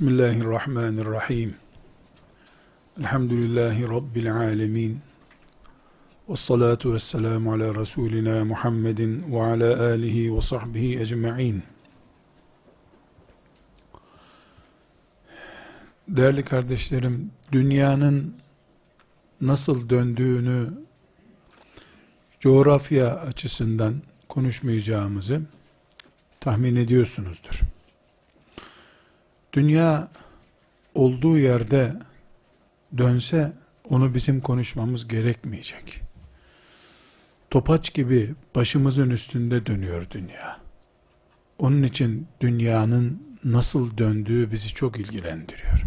Bismillahirrahmanirrahim. Elhamdülillahi Rabbil alemin. Ve salatu ve selamu ala Resulina Muhammedin ve ala alihi ve sahbihi ecma'in. Değerli kardeşlerim, dünyanın nasıl döndüğünü coğrafya açısından konuşmayacağımızı tahmin ediyorsunuzdur. Dünya olduğu yerde dönse onu bizim konuşmamız gerekmeyecek. Topaç gibi başımızın üstünde dönüyor dünya. Onun için dünyanın nasıl döndüğü bizi çok ilgilendiriyor.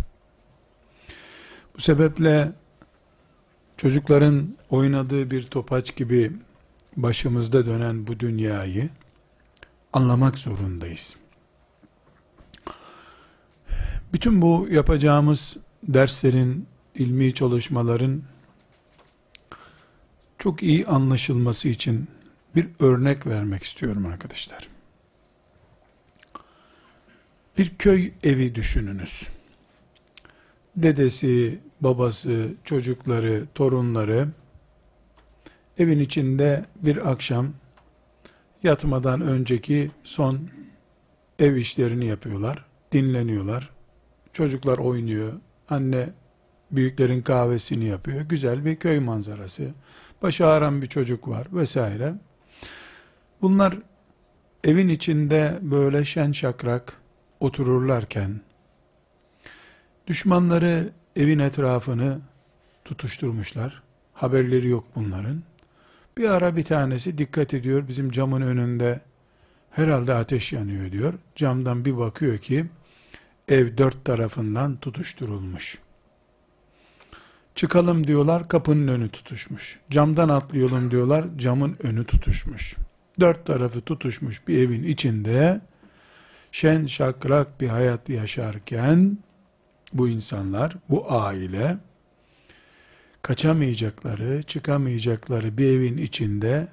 Bu sebeple çocukların oynadığı bir topaç gibi başımızda dönen bu dünyayı anlamak zorundayız. Bütün bu yapacağımız derslerin, ilmi çalışmaların çok iyi anlaşılması için bir örnek vermek istiyorum arkadaşlar. Bir köy evi düşününüz. Dedesi, babası, çocukları, torunları evin içinde bir akşam yatmadan önceki son ev işlerini yapıyorlar, dinleniyorlar. Çocuklar oynuyor, anne büyüklerin kahvesini yapıyor. Güzel bir köy manzarası. Başı ağrım bir çocuk var vesaire. Bunlar evin içinde böyle şen şakrak otururlarken düşmanları evin etrafını tutuşturmuşlar. Haberleri yok bunların. Bir ara bir tanesi dikkat ediyor bizim camın önünde herhalde ateş yanıyor diyor. Camdan bir bakıyor ki ev dört tarafından tutuşturulmuş. Çıkalım diyorlar kapının önü tutuşmuş. Camdan atlayalım diyorlar camın önü tutuşmuş. Dört tarafı tutuşmuş bir evin içinde şen şakrak bir hayat yaşarken bu insanlar, bu aile kaçamayacakları, çıkamayacakları bir evin içinde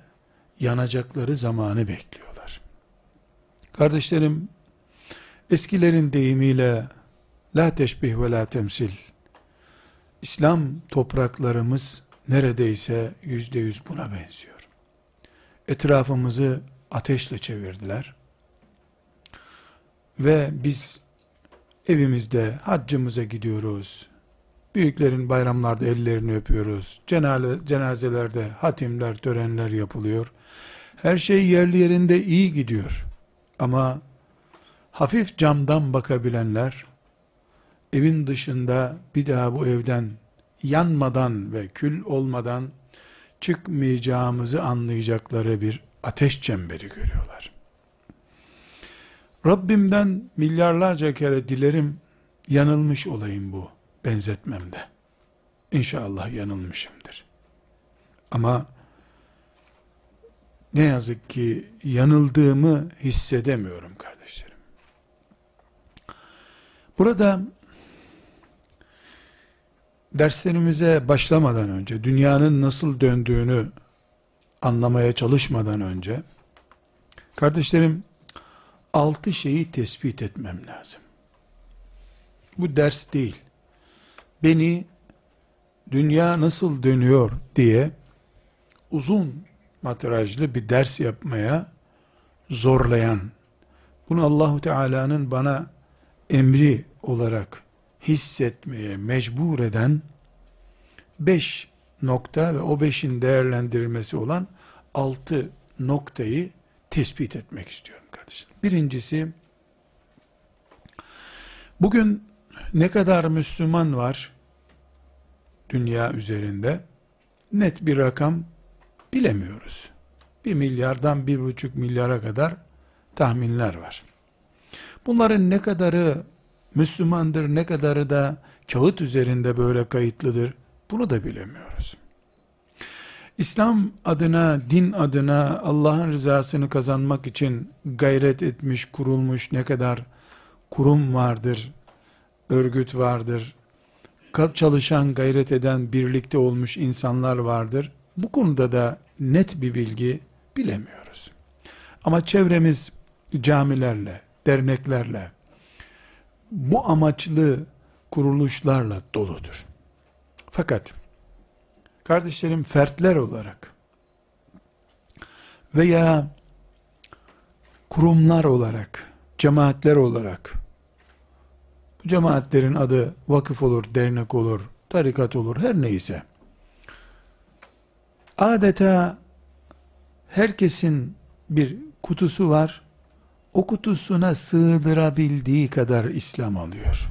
yanacakları zamanı bekliyorlar. Kardeşlerim, eskilerin deyimiyle la teşbih ve la temsil İslam topraklarımız neredeyse yüzde yüz buna benziyor. Etrafımızı ateşle çevirdiler. Ve biz evimizde haccımıza gidiyoruz. Büyüklerin bayramlarda ellerini öpüyoruz. Cenazelerde hatimler, törenler yapılıyor. Her şey yerli yerinde iyi gidiyor. Ama hafif camdan bakabilenler evin dışında bir daha bu evden yanmadan ve kül olmadan çıkmayacağımızı anlayacakları bir ateş çemberi görüyorlar. Rabbimden milyarlarca kere dilerim yanılmış olayım bu benzetmemde. İnşallah yanılmışımdır. Ama ne yazık ki yanıldığımı hissedemiyorum kardeşlerim. Burada derslerimize başlamadan önce, dünyanın nasıl döndüğünü anlamaya çalışmadan önce, kardeşlerim, altı şeyi tespit etmem lazım. Bu ders değil. Beni dünya nasıl dönüyor diye uzun matrajlı bir ders yapmaya zorlayan, bunu Allahu Teala'nın bana emri olarak hissetmeye mecbur eden beş nokta ve o beşin değerlendirilmesi olan altı noktayı tespit etmek istiyorum kardeşler. Birincisi, bugün ne kadar Müslüman var dünya üzerinde? Net bir rakam bilemiyoruz. Bir milyardan bir buçuk milyara kadar tahminler var. Bunların ne kadarı Müslümandır, ne kadarı da kağıt üzerinde böyle kayıtlıdır, bunu da bilemiyoruz. İslam adına, din adına Allah'ın rızasını kazanmak için gayret etmiş, kurulmuş ne kadar kurum vardır, örgüt vardır, çalışan, gayret eden, birlikte olmuş insanlar vardır. Bu konuda da net bir bilgi bilemiyoruz. Ama çevremiz camilerle, derneklerle, bu amaçlı kuruluşlarla doludur. Fakat kardeşlerim fertler olarak veya kurumlar olarak, cemaatler olarak bu cemaatlerin adı vakıf olur, dernek olur, tarikat olur, her neyse. Adeta herkesin bir kutusu var. O kutusuna sığdırabildiği kadar İslam alıyor.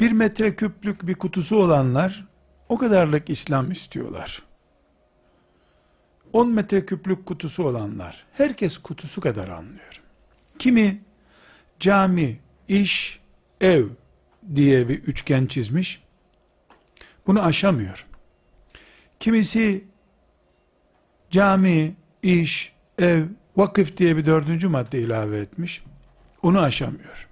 Bir metre küplük bir kutusu olanlar o kadarlık İslam istiyorlar. 10 metre küplük kutusu olanlar herkes kutusu kadar anlıyor. Kimi cami, iş, ev diye bir üçgen çizmiş. Bunu aşamıyor. Kimisi cami, iş, ev, vakıf diye bir dördüncü madde ilave etmiş. Onu aşamıyor.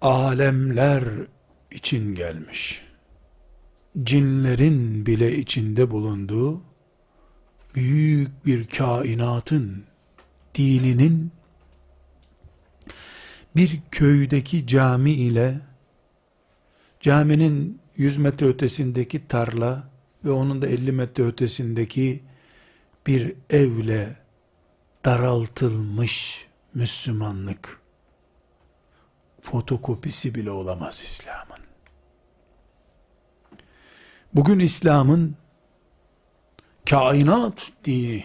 Alemler için gelmiş. Cinlerin bile içinde bulunduğu büyük bir kainatın dininin bir köydeki cami ile caminin 100 metre ötesindeki tarla ve onun da 50 metre ötesindeki bir evle daraltılmış Müslümanlık fotokopisi bile olamaz İslam'ın. Bugün İslam'ın kainat dini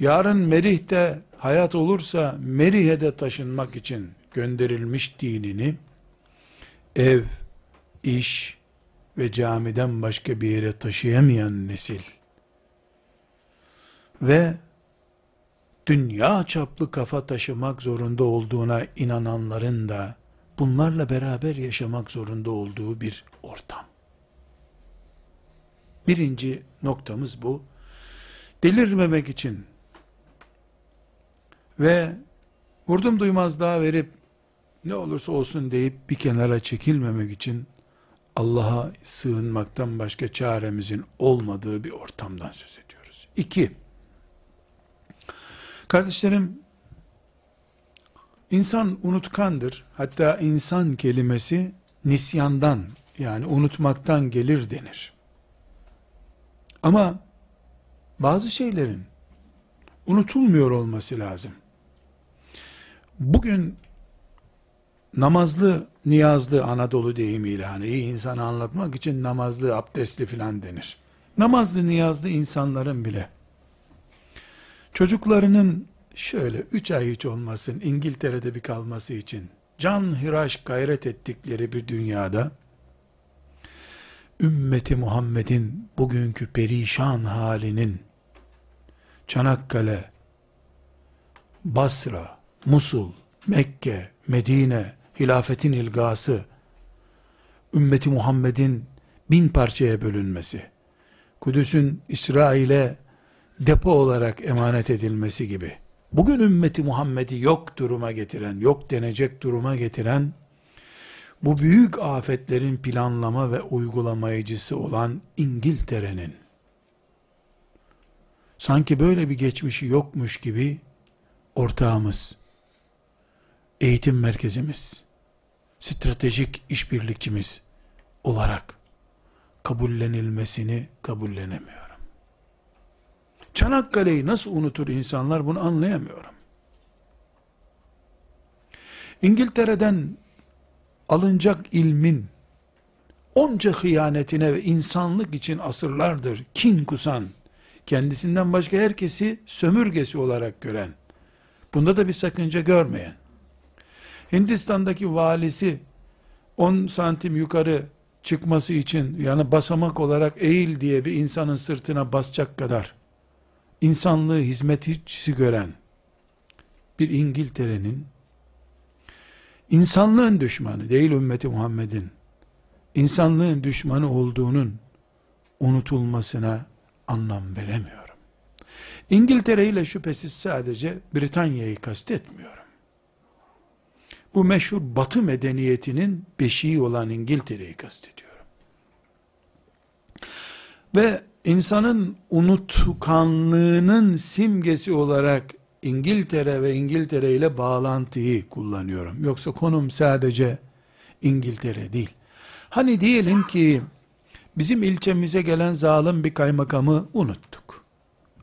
yarın Merih'te hayat olursa Merih'e de taşınmak için gönderilmiş dinini ev, iş ve camiden başka bir yere taşıyamayan nesil ve dünya çaplı kafa taşımak zorunda olduğuna inananların da bunlarla beraber yaşamak zorunda olduğu bir ortam. Birinci noktamız bu. Delirmemek için ve vurdum duymaz daha verip ne olursa olsun deyip bir kenara çekilmemek için Allah'a sığınmaktan başka çaremizin olmadığı bir ortamdan söz ediyoruz. İki, kardeşlerim, insan unutkandır. Hatta insan kelimesi nisyandan yani unutmaktan gelir denir. Ama bazı şeylerin unutulmuyor olması lazım. Bugün namazlı, niyazlı Anadolu deyimiyle hani iyi insanı anlatmak için namazlı, abdestli filan denir. Namazlı, niyazlı insanların bile çocuklarının şöyle üç ay hiç olmasın İngiltere'de bir kalması için can hiraş gayret ettikleri bir dünyada ümmeti Muhammed'in bugünkü perişan halinin Çanakkale, Basra, Musul, Mekke, Medine, hilafetin ilgası, ümmeti Muhammed'in bin parçaya bölünmesi, Kudüs'ün İsrail'e depo olarak emanet edilmesi gibi, bugün ümmeti Muhammed'i yok duruma getiren, yok denecek duruma getiren, bu büyük afetlerin planlama ve uygulamayıcısı olan İngiltere'nin, sanki böyle bir geçmişi yokmuş gibi ortağımız, eğitim merkezimiz, stratejik işbirlikçimiz olarak kabullenilmesini kabullenemiyorum. Çanakkale'yi nasıl unutur insanlar bunu anlayamıyorum. İngiltere'den alınacak ilmin onca hıyanetine ve insanlık için asırlardır kin kusan, kendisinden başka herkesi sömürgesi olarak gören, bunda da bir sakınca görmeyen, Hindistan'daki valisi 10 santim yukarı çıkması için yani basamak olarak eğil diye bir insanın sırtına basacak kadar insanlığı hizmetçisi gören bir İngiltere'nin insanlığın düşmanı değil ümmeti Muhammed'in insanlığın düşmanı olduğunun unutulmasına anlam veremiyorum. İngiltere ile şüphesiz sadece Britanya'yı kastetmiyorum. Bu meşhur batı medeniyetinin beşiği olan İngiltere'yi kastediyorum. Ve insanın unutkanlığının simgesi olarak İngiltere ve İngiltere ile bağlantıyı kullanıyorum. Yoksa konum sadece İngiltere değil. Hani diyelim ki bizim ilçemize gelen zalim bir kaymakamı unuttuk.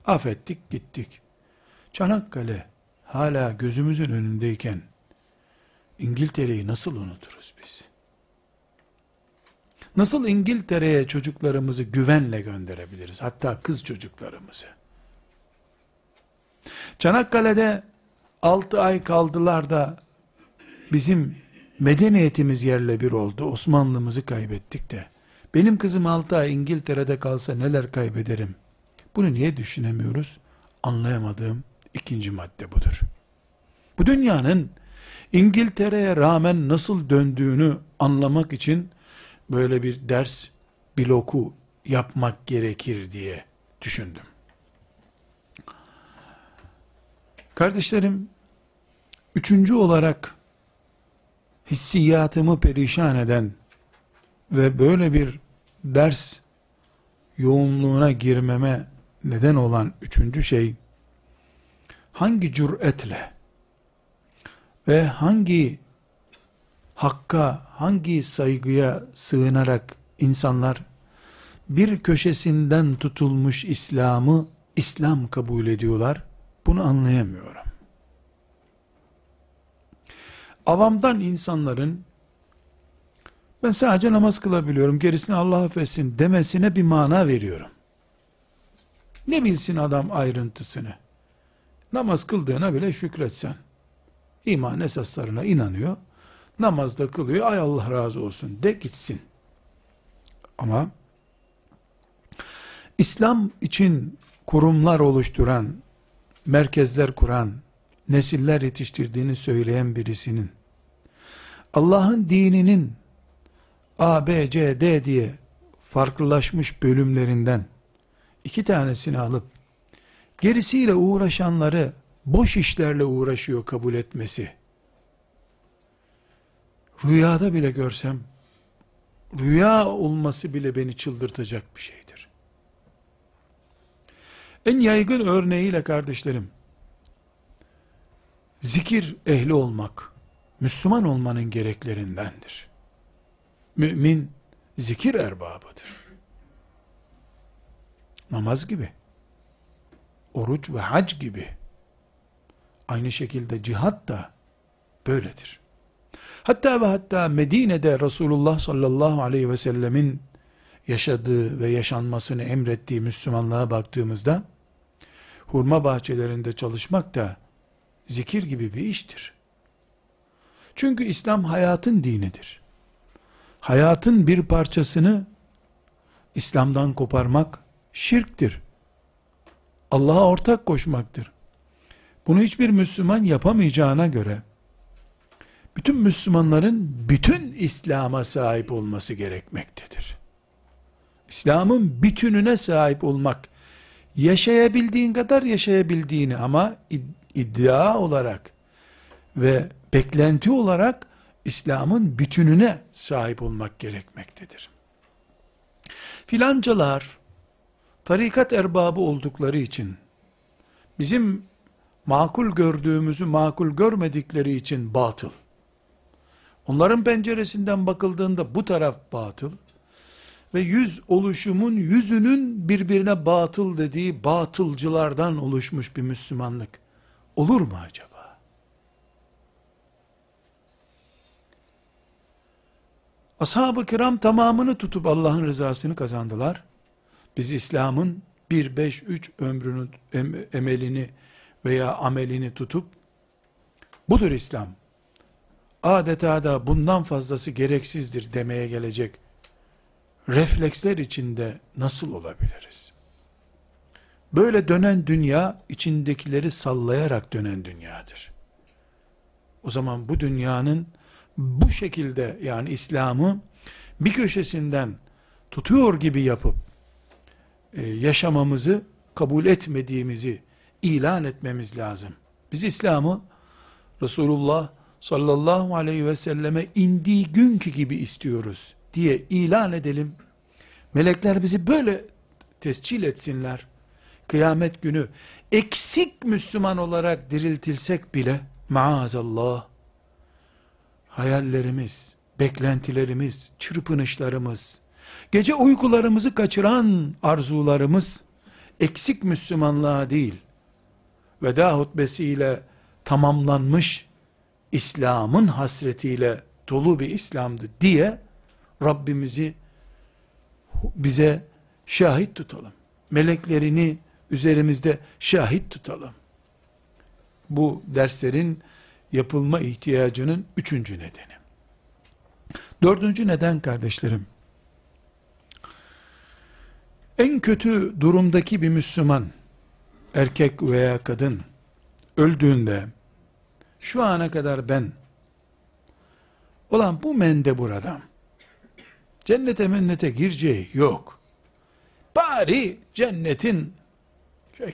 Affettik gittik. Çanakkale hala gözümüzün önündeyken İngiltere'yi nasıl unuturuz biz? Nasıl İngiltere'ye çocuklarımızı güvenle gönderebiliriz? Hatta kız çocuklarımızı. Çanakkale'de 6 ay kaldılar da bizim medeniyetimiz yerle bir oldu. Osmanlımızı kaybettik de. Benim kızım 6 ay İngiltere'de kalsa neler kaybederim? Bunu niye düşünemiyoruz? Anlayamadığım ikinci madde budur. Bu dünyanın İngiltere'ye rağmen nasıl döndüğünü anlamak için böyle bir ders bloku yapmak gerekir diye düşündüm. Kardeşlerim, üçüncü olarak hissiyatımı perişan eden ve böyle bir ders yoğunluğuna girmeme neden olan üçüncü şey, hangi cüretle ve hangi hakka, hangi saygıya sığınarak insanlar bir köşesinden tutulmuş İslam'ı İslam kabul ediyorlar. Bunu anlayamıyorum. Avamdan insanların ben sadece namaz kılabiliyorum, gerisini Allah affetsin demesine bir mana veriyorum. Ne bilsin adam ayrıntısını? Namaz kıldığına bile şükretsen. İman esaslarına inanıyor. Namazda kılıyor. Ay Allah razı olsun de gitsin. Ama İslam için kurumlar oluşturan, merkezler kuran, nesiller yetiştirdiğini söyleyen birisinin Allah'ın dininin A, B, C, D diye farklılaşmış bölümlerinden iki tanesini alıp gerisiyle uğraşanları boş işlerle uğraşıyor kabul etmesi. Rüyada bile görsem rüya olması bile beni çıldırtacak bir şeydir. En yaygın örneğiyle kardeşlerim zikir ehli olmak Müslüman olmanın gereklerindendir. Mümin zikir erbabıdır. Namaz gibi, oruç ve hac gibi, aynı şekilde cihat da böyledir. Hatta ve hatta Medine'de Resulullah sallallahu aleyhi ve sellemin yaşadığı ve yaşanmasını emrettiği Müslümanlığa baktığımızda, hurma bahçelerinde çalışmak da zikir gibi bir iştir. Çünkü İslam hayatın dinidir. Hayatın bir parçasını İslam'dan koparmak şirktir. Allah'a ortak koşmaktır. Bunu hiçbir Müslüman yapamayacağına göre bütün Müslümanların bütün İslam'a sahip olması gerekmektedir. İslam'ın bütününe sahip olmak yaşayabildiğin kadar yaşayabildiğini ama iddia olarak ve beklenti olarak İslam'ın bütününe sahip olmak gerekmektedir. Filancalar tarikat erbabı oldukları için bizim makul gördüğümüzü makul görmedikleri için batıl. Onların penceresinden bakıldığında bu taraf batıl ve yüz oluşumun yüzünün birbirine batıl dediği batılcılardan oluşmuş bir Müslümanlık olur mu acaba? Ashab-ı kiram tamamını tutup Allah'ın rızasını kazandılar. Biz İslam'ın bir beş üç ömrünü, emelini veya amelini tutup, budur İslam, adeta da bundan fazlası gereksizdir demeye gelecek refleksler içinde nasıl olabiliriz? Böyle dönen dünya içindekileri sallayarak dönen dünyadır. O zaman bu dünyanın bu şekilde yani İslam'ı bir köşesinden tutuyor gibi yapıp e, yaşamamızı kabul etmediğimizi ilan etmemiz lazım. Biz İslam'ı Resulullah sallallahu aleyhi ve selleme indiği günkü gibi istiyoruz diye ilan edelim. Melekler bizi böyle tescil etsinler. Kıyamet günü eksik Müslüman olarak diriltilsek bile maazallah hayallerimiz, beklentilerimiz, çırpınışlarımız, gece uykularımızı kaçıran arzularımız eksik Müslümanlığa değil, veda hutbesiyle tamamlanmış İslam'ın hasretiyle dolu bir İslam'dı diye Rabbimizi bize şahit tutalım. Meleklerini üzerimizde şahit tutalım. Bu derslerin yapılma ihtiyacının üçüncü nedeni. Dördüncü neden kardeşlerim, en kötü durumdaki bir Müslüman, erkek veya kadın, öldüğünde, şu ana kadar ben, olan bu mende burada, cennete mennete gireceği yok. Bari cennetin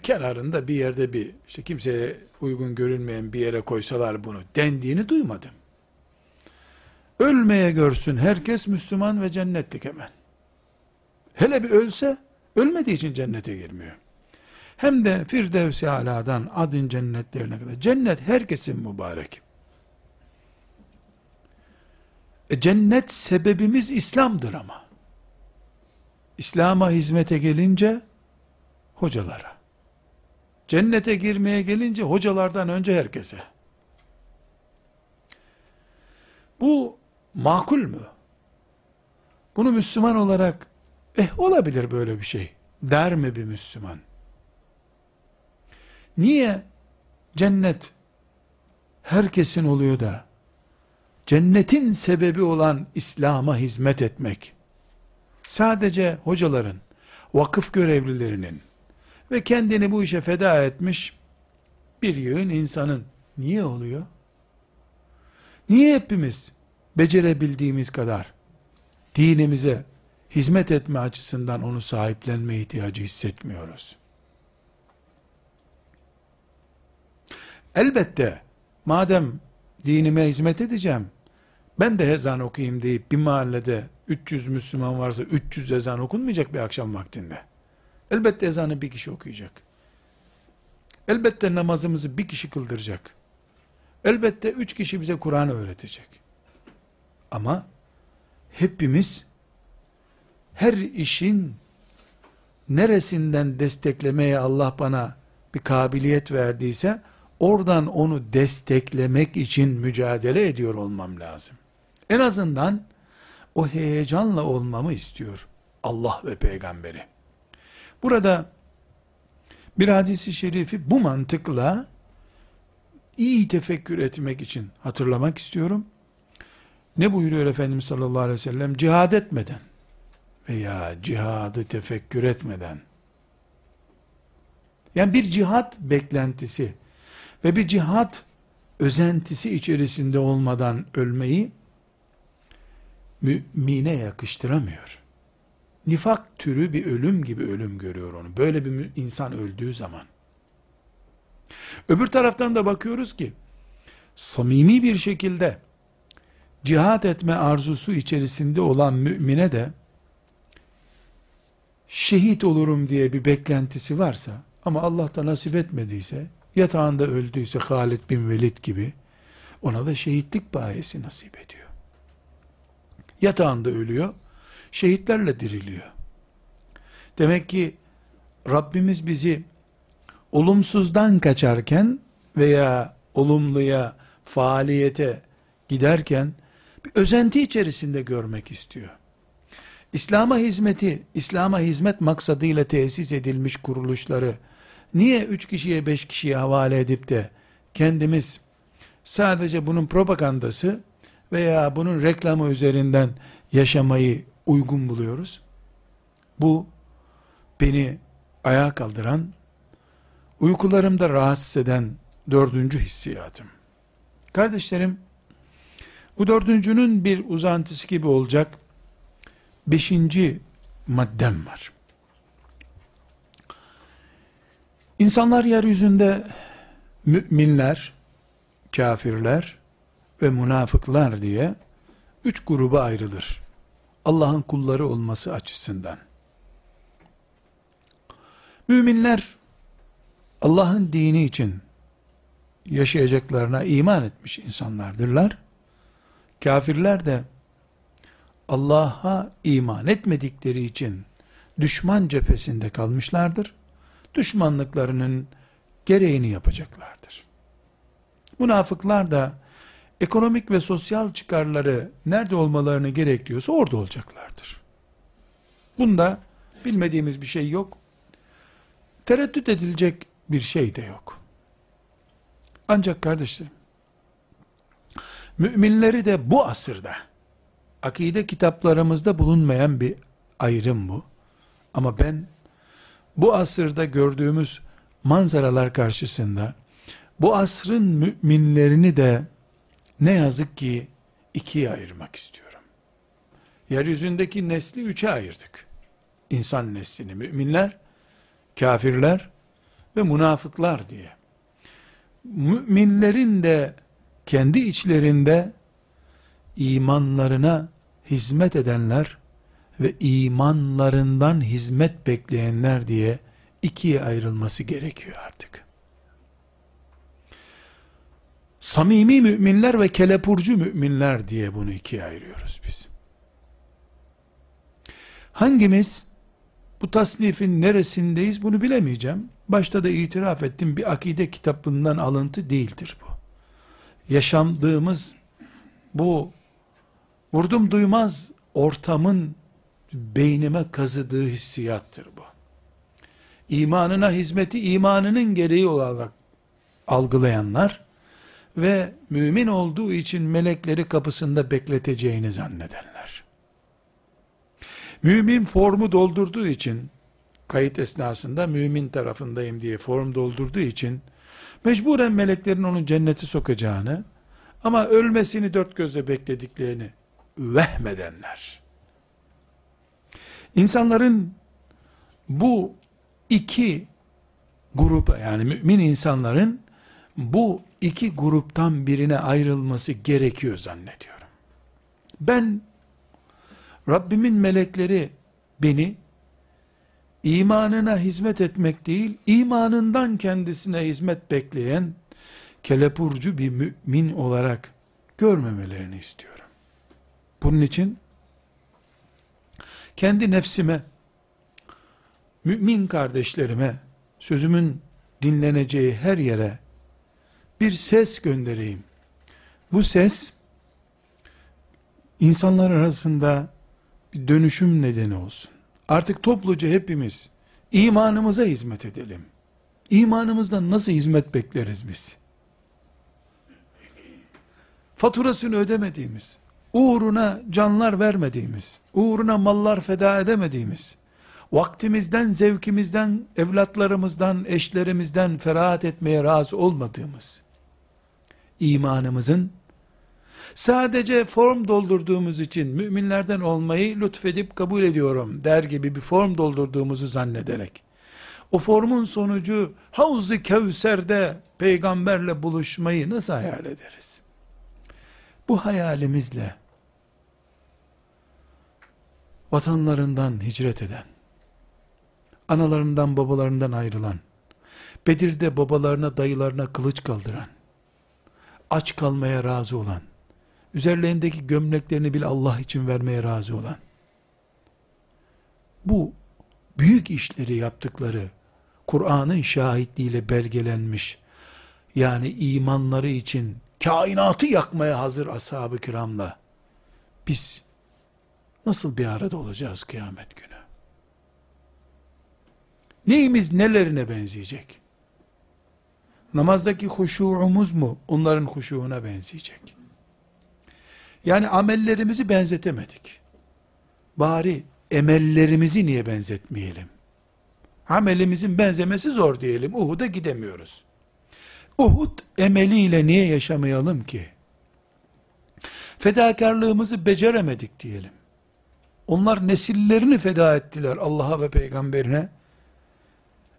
kenarında bir yerde bir, işte kimseye uygun görünmeyen bir yere koysalar bunu dendiğini duymadım. Ölmeye görsün herkes Müslüman ve cennetlik hemen. Hele bir ölse, ölmediği için cennete girmiyor. Hem de Firdevs-i Ala'dan adın cennetlerine kadar. Cennet herkesin mübarek. E, cennet sebebimiz İslam'dır ama. İslam'a hizmete gelince hocalara. Cennete girmeye gelince hocalardan önce herkese. Bu makul mü? Bunu Müslüman olarak eh olabilir böyle bir şey der mi bir Müslüman? Niye cennet herkesin oluyor da cennetin sebebi olan İslam'a hizmet etmek sadece hocaların, vakıf görevlilerinin ve kendini bu işe feda etmiş bir yığın insanın niye oluyor? Niye hepimiz becerebildiğimiz kadar dinimize hizmet etme açısından onu sahiplenme ihtiyacı hissetmiyoruz? Elbette madem dinime hizmet edeceğim, ben de ezan okuyayım deyip bir mahallede 300 Müslüman varsa 300 ezan okunmayacak bir akşam vaktinde. Elbette ezanı bir kişi okuyacak. Elbette namazımızı bir kişi kıldıracak. Elbette üç kişi bize Kur'an öğretecek. Ama hepimiz her işin neresinden desteklemeye Allah bana bir kabiliyet verdiyse oradan onu desteklemek için mücadele ediyor olmam lazım. En azından o heyecanla olmamı istiyor Allah ve peygamberi. Burada bir hadisi şerifi bu mantıkla iyi tefekkür etmek için hatırlamak istiyorum. Ne buyuruyor Efendimiz sallallahu aleyhi ve sellem? Cihad etmeden veya cihadı tefekkür etmeden yani bir cihat beklentisi ve bir cihat özentisi içerisinde olmadan ölmeyi mümine yakıştıramıyor. Nifak türü bir ölüm gibi ölüm görüyor onu. Böyle bir insan öldüğü zaman. Öbür taraftan da bakıyoruz ki, samimi bir şekilde cihat etme arzusu içerisinde olan mümine de şehit olurum diye bir beklentisi varsa ama Allah da nasip etmediyse yatağında öldüyse Halid bin Velid gibi ona da şehitlik bayesi nasip ediyor. Yatağında ölüyor, şehitlerle diriliyor. Demek ki Rabbimiz bizi olumsuzdan kaçarken veya olumluya, faaliyete giderken bir özenti içerisinde görmek istiyor. İslam'a hizmeti, İslam'a hizmet maksadıyla tesis edilmiş kuruluşları niye üç kişiye beş kişiye havale edip de kendimiz sadece bunun propagandası veya bunun reklamı üzerinden yaşamayı uygun buluyoruz? Bu beni ayağa kaldıran, uykularımda rahatsız eden dördüncü hissiyatım. Kardeşlerim, bu dördüncünün bir uzantısı gibi olacak beşinci maddem var. İnsanlar yeryüzünde müminler, kafirler ve münafıklar diye üç gruba ayrılır. Allah'ın kulları olması açısından. Müminler Allah'ın dini için yaşayacaklarına iman etmiş insanlardırlar. Kafirler de Allah'a iman etmedikleri için düşman cephesinde kalmışlardır. Düşmanlıklarının gereğini yapacaklardır. Münafıklar da ekonomik ve sosyal çıkarları nerede olmalarını gerekiyorsa orada olacaklardır. Bunda bilmediğimiz bir şey yok. Tereddüt edilecek bir şey de yok. Ancak kardeşlerim, müminleri de bu asırda, akide kitaplarımızda bulunmayan bir ayrım bu. Ama ben, bu asırda gördüğümüz manzaralar karşısında, bu asrın müminlerini de ne yazık ki ikiye ayırmak istiyorum. Yeryüzündeki nesli üçe ayırdık. İnsan neslini, müminler, kafirler ve münafıklar diye. Müminlerin de kendi içlerinde imanlarına hizmet edenler ve imanlarından hizmet bekleyenler diye ikiye ayrılması gerekiyor artık. Samimi müminler ve kelepurcu müminler diye bunu ikiye ayırıyoruz biz. Hangimiz bu tasnifin neresindeyiz bunu bilemeyeceğim. Başta da itiraf ettim bir akide kitabından alıntı değildir bu. Yaşandığımız bu vurdum duymaz ortamın beynime kazıdığı hissiyattır bu. İmanına hizmeti imanının gereği olarak algılayanlar ve mümin olduğu için melekleri kapısında bekleteceğini zannedenler. Mümin formu doldurduğu için kayıt esnasında mümin tarafındayım diye form doldurduğu için mecburen meleklerin onu cenneti sokacağını ama ölmesini dört gözle beklediklerini vehmedenler. İnsanların bu iki grup yani mümin insanların bu iki gruptan birine ayrılması gerekiyor zannediyorum. Ben Rabbimin melekleri beni imanına hizmet etmek değil, imanından kendisine hizmet bekleyen kelepurcu bir mümin olarak görmemelerini istiyorum. Bunun için kendi nefsime, mümin kardeşlerime, sözümün dinleneceği her yere bir ses göndereyim. Bu ses insanlar arasında bir dönüşüm nedeni olsun. Artık topluca hepimiz imanımıza hizmet edelim. İmanımızdan nasıl hizmet bekleriz biz? Faturasını ödemediğimiz, uğruna canlar vermediğimiz, uğruna mallar feda edemediğimiz, vaktimizden, zevkimizden, evlatlarımızdan, eşlerimizden ferahat etmeye razı olmadığımız, imanımızın sadece form doldurduğumuz için müminlerden olmayı lütfedip kabul ediyorum der gibi bir form doldurduğumuzu zannederek o formun sonucu Havz-ı Kevser'de peygamberle buluşmayı nasıl hayal ederiz? Bu hayalimizle vatanlarından hicret eden, analarından babalarından ayrılan, Bedir'de babalarına dayılarına kılıç kaldıran, aç kalmaya razı olan, üzerlerindeki gömleklerini bile Allah için vermeye razı olan, bu büyük işleri yaptıkları, Kur'an'ın şahitliğiyle belgelenmiş, yani imanları için kainatı yakmaya hazır ashab-ı kiramla, biz nasıl bir arada olacağız kıyamet günü? Neyimiz nelerine benzeyecek? Namazdaki huşuğumuz mu onların huşuğuna benzeyecek? Yani amellerimizi benzetemedik. Bari emellerimizi niye benzetmeyelim? Amelimizin benzemesi zor diyelim. Uhud'a gidemiyoruz. Uhud emeliyle niye yaşamayalım ki? Fedakarlığımızı beceremedik diyelim. Onlar nesillerini feda ettiler Allah'a ve peygamberine.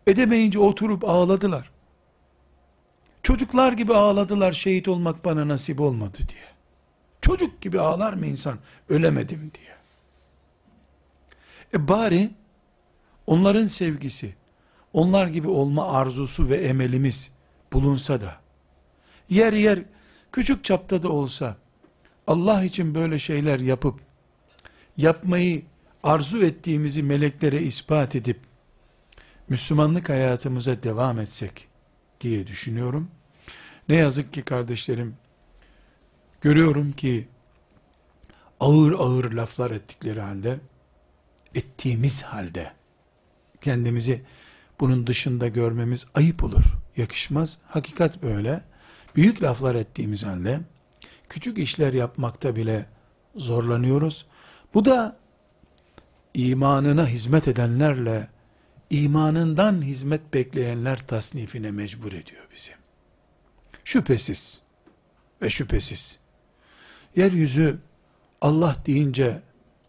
Edemeyince oturup ağladılar. Çocuklar gibi ağladılar şehit olmak bana nasip olmadı diye. Çocuk gibi ağlar mı insan ölemedim diye. E bari onların sevgisi, onlar gibi olma arzusu ve emelimiz bulunsa da, yer yer küçük çapta da olsa, Allah için böyle şeyler yapıp, yapmayı arzu ettiğimizi meleklere ispat edip, Müslümanlık hayatımıza devam etsek diye düşünüyorum. Ne yazık ki kardeşlerim, görüyorum ki ağır ağır laflar ettikleri halde, ettiğimiz halde, kendimizi bunun dışında görmemiz ayıp olur, yakışmaz. Hakikat böyle. Büyük laflar ettiğimiz halde, küçük işler yapmakta bile zorlanıyoruz. Bu da imanına hizmet edenlerle imanından hizmet bekleyenler tasnifine mecbur ediyor bizi. Şüphesiz ve şüphesiz yeryüzü Allah deyince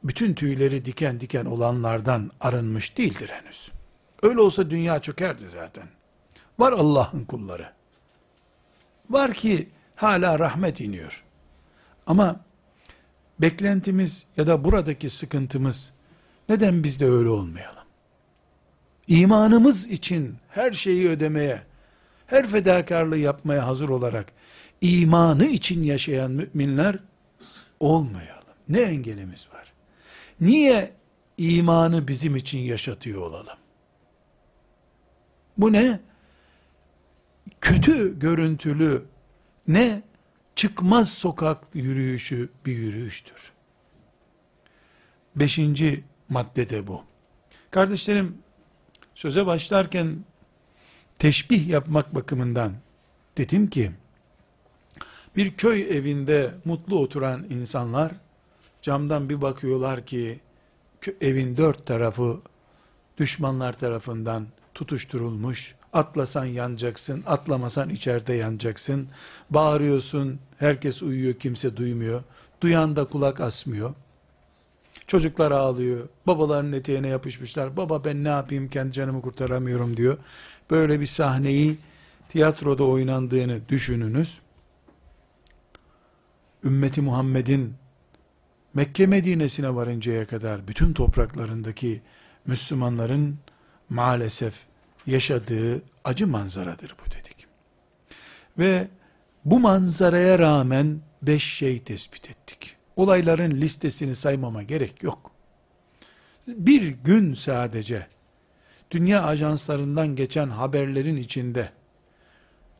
bütün tüyleri diken diken olanlardan arınmış değildir henüz. Öyle olsa dünya çökerdi zaten. Var Allah'ın kulları. Var ki hala rahmet iniyor. Ama beklentimiz ya da buradaki sıkıntımız neden biz de öyle olmayalım? İmanımız için her şeyi ödemeye, her fedakarlığı yapmaya hazır olarak imanı için yaşayan müminler olmayalım. Ne engelimiz var? Niye imanı bizim için yaşatıyor olalım? Bu ne? Kötü görüntülü, ne çıkmaz sokak yürüyüşü bir yürüyüştür. Beşinci maddede bu. Kardeşlerim, söze başlarken teşbih yapmak bakımından dedim ki, bir köy evinde mutlu oturan insanlar, camdan bir bakıyorlar ki, evin dört tarafı düşmanlar tarafından tutuşturulmuş, atlasan yanacaksın, atlamasan içeride yanacaksın, bağırıyorsun, herkes uyuyor, kimse duymuyor, duyan da kulak asmıyor, çocuklar ağlıyor, babaların eteğine yapışmışlar, baba ben ne yapayım, kendi canımı kurtaramıyorum diyor, böyle bir sahneyi tiyatroda oynandığını düşününüz, ümmeti Muhammed'in Mekke Medine'sine varıncaya kadar bütün topraklarındaki Müslümanların maalesef yaşadığı acı manzaradır bu dedik. Ve bu manzaraya rağmen beş şey tespit ettik. Olayların listesini saymama gerek yok. Bir gün sadece dünya ajanslarından geçen haberlerin içinde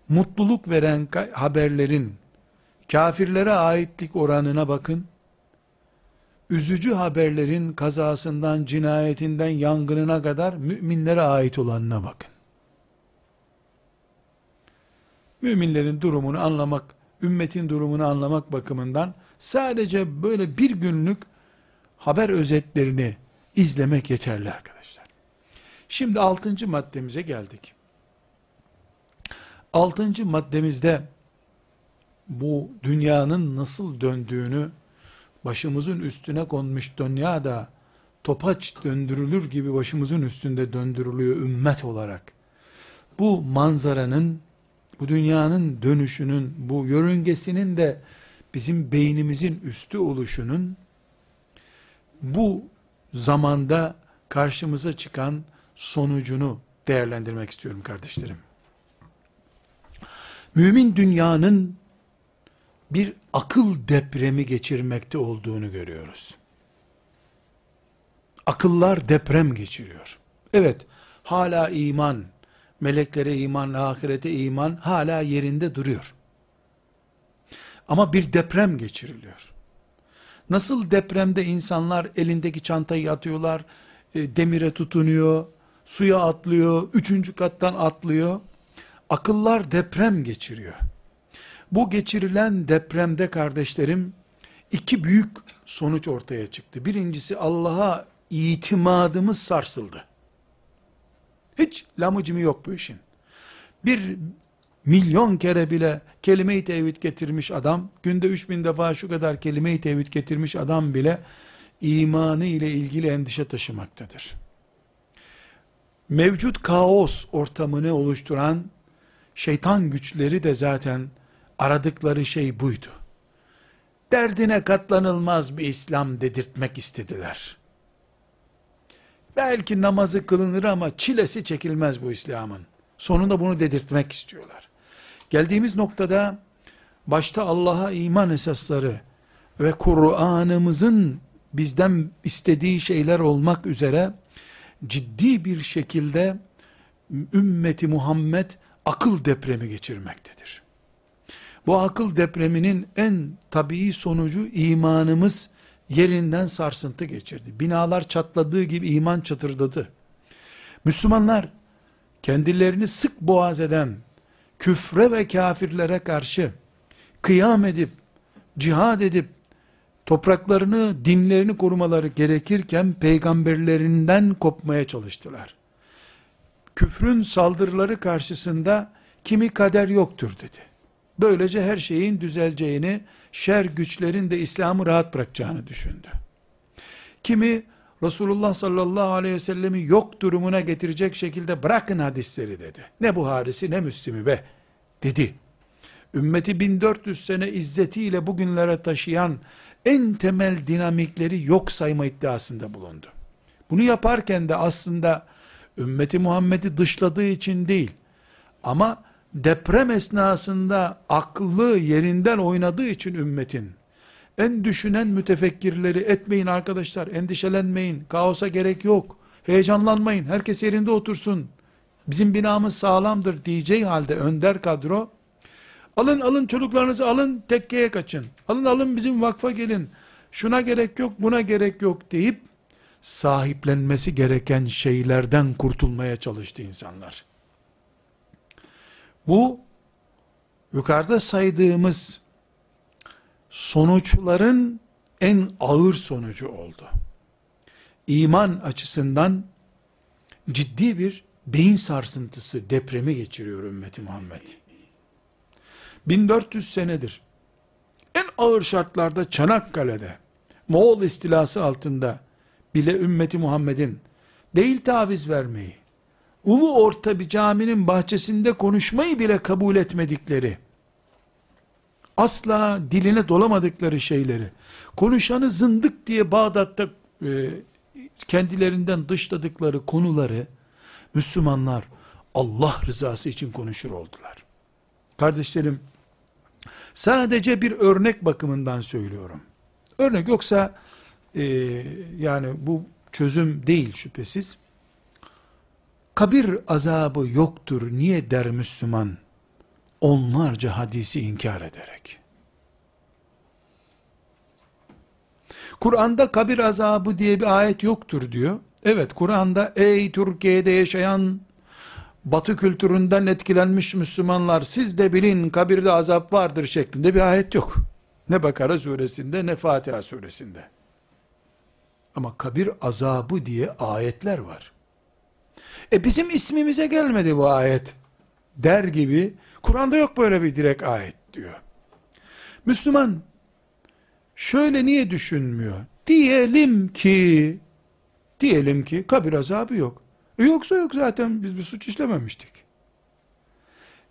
mutluluk veren haberlerin kafirlere aitlik oranına bakın, üzücü haberlerin kazasından, cinayetinden, yangınına kadar müminlere ait olanına bakın. Müminlerin durumunu anlamak, ümmetin durumunu anlamak bakımından sadece böyle bir günlük haber özetlerini izlemek yeterli arkadaşlar. Şimdi altıncı maddemize geldik. Altıncı maddemizde bu dünyanın nasıl döndüğünü başımızın üstüne konmuş dünya da topaç döndürülür gibi başımızın üstünde döndürülüyor ümmet olarak. Bu manzaranın, bu dünyanın dönüşünün, bu yörüngesinin de bizim beynimizin üstü oluşunun bu zamanda karşımıza çıkan sonucunu değerlendirmek istiyorum kardeşlerim. Mümin dünyanın bir akıl depremi geçirmekte olduğunu görüyoruz. Akıllar deprem geçiriyor. Evet, hala iman, meleklere iman, ahirete iman hala yerinde duruyor. Ama bir deprem geçiriliyor. Nasıl depremde insanlar elindeki çantayı atıyorlar, e, demire tutunuyor, suya atlıyor, üçüncü kattan atlıyor. Akıllar deprem geçiriyor. Bu geçirilen depremde kardeşlerim iki büyük sonuç ortaya çıktı. Birincisi Allah'a itimadımız sarsıldı. Hiç lamıcımı yok bu işin. Bir milyon kere bile kelime-i tevhid getirmiş adam, günde üç bin defa şu kadar kelime-i tevhid getirmiş adam bile imanı ile ilgili endişe taşımaktadır. Mevcut kaos ortamını oluşturan şeytan güçleri de zaten aradıkları şey buydu. Derdine katlanılmaz bir İslam dedirtmek istediler. Belki namazı kılınır ama çilesi çekilmez bu İslam'ın. Sonunda bunu dedirtmek istiyorlar. Geldiğimiz noktada başta Allah'a iman esasları ve Kur'an'ımızın bizden istediği şeyler olmak üzere ciddi bir şekilde ümmeti Muhammed akıl depremi geçirmektedir. Bu akıl depreminin en tabii sonucu imanımız yerinden sarsıntı geçirdi. Binalar çatladığı gibi iman çatırdadı. Müslümanlar kendilerini sık boğaz eden küfre ve kafirlere karşı kıyam edip, cihad edip, topraklarını, dinlerini korumaları gerekirken peygamberlerinden kopmaya çalıştılar. Küfrün saldırıları karşısında kimi kader yoktur dedi. Böylece her şeyin düzeleceğini, şer güçlerin de İslam'ı rahat bırakacağını düşündü. Kimi Resulullah sallallahu aleyhi ve sellemi yok durumuna getirecek şekilde bırakın hadisleri dedi. Ne Buharisi ne Müslim'i be dedi. Ümmeti 1400 sene izzetiyle bugünlere taşıyan en temel dinamikleri yok sayma iddiasında bulundu. Bunu yaparken de aslında ümmeti Muhammed'i dışladığı için değil, ama deprem esnasında aklı yerinden oynadığı için ümmetin, en düşünen mütefekkirleri etmeyin arkadaşlar, endişelenmeyin, kaosa gerek yok, heyecanlanmayın, herkes yerinde otursun, bizim binamız sağlamdır diyeceği halde önder kadro, alın alın çocuklarınızı alın tekkeye kaçın, alın alın bizim vakfa gelin, şuna gerek yok buna gerek yok deyip, sahiplenmesi gereken şeylerden kurtulmaya çalıştı insanlar. Bu, yukarıda saydığımız sonuçların en ağır sonucu oldu. İman açısından ciddi bir beyin sarsıntısı, depremi geçiriyor ümmeti Muhammed. 1400 senedir en ağır şartlarda Çanakkale'de Moğol istilası altında bile ümmeti Muhammed'in değil taviz vermeyi, ulu orta bir caminin bahçesinde konuşmayı bile kabul etmedikleri, asla diline dolamadıkları şeyleri, konuşanı zındık diye Bağdat'ta e, kendilerinden dışladıkları konuları, Müslümanlar Allah rızası için konuşur oldular. Kardeşlerim, sadece bir örnek bakımından söylüyorum. Örnek yoksa, e, yani bu çözüm değil şüphesiz. Kabir azabı yoktur niye der Müslüman? Onlarca hadisi inkar ederek. Kur'an'da kabir azabı diye bir ayet yoktur diyor. Evet Kur'an'da ey Türkiye'de yaşayan batı kültüründen etkilenmiş Müslümanlar siz de bilin kabirde azap vardır şeklinde bir ayet yok. Ne Bakara suresinde ne Fatiha suresinde. Ama kabir azabı diye ayetler var. E bizim ismimize gelmedi bu ayet der gibi Kur'an'da yok böyle bir direkt ayet diyor. Müslüman şöyle niye düşünmüyor? Diyelim ki diyelim ki kabir azabı yok. E yoksa yok zaten biz bir suç işlememiştik.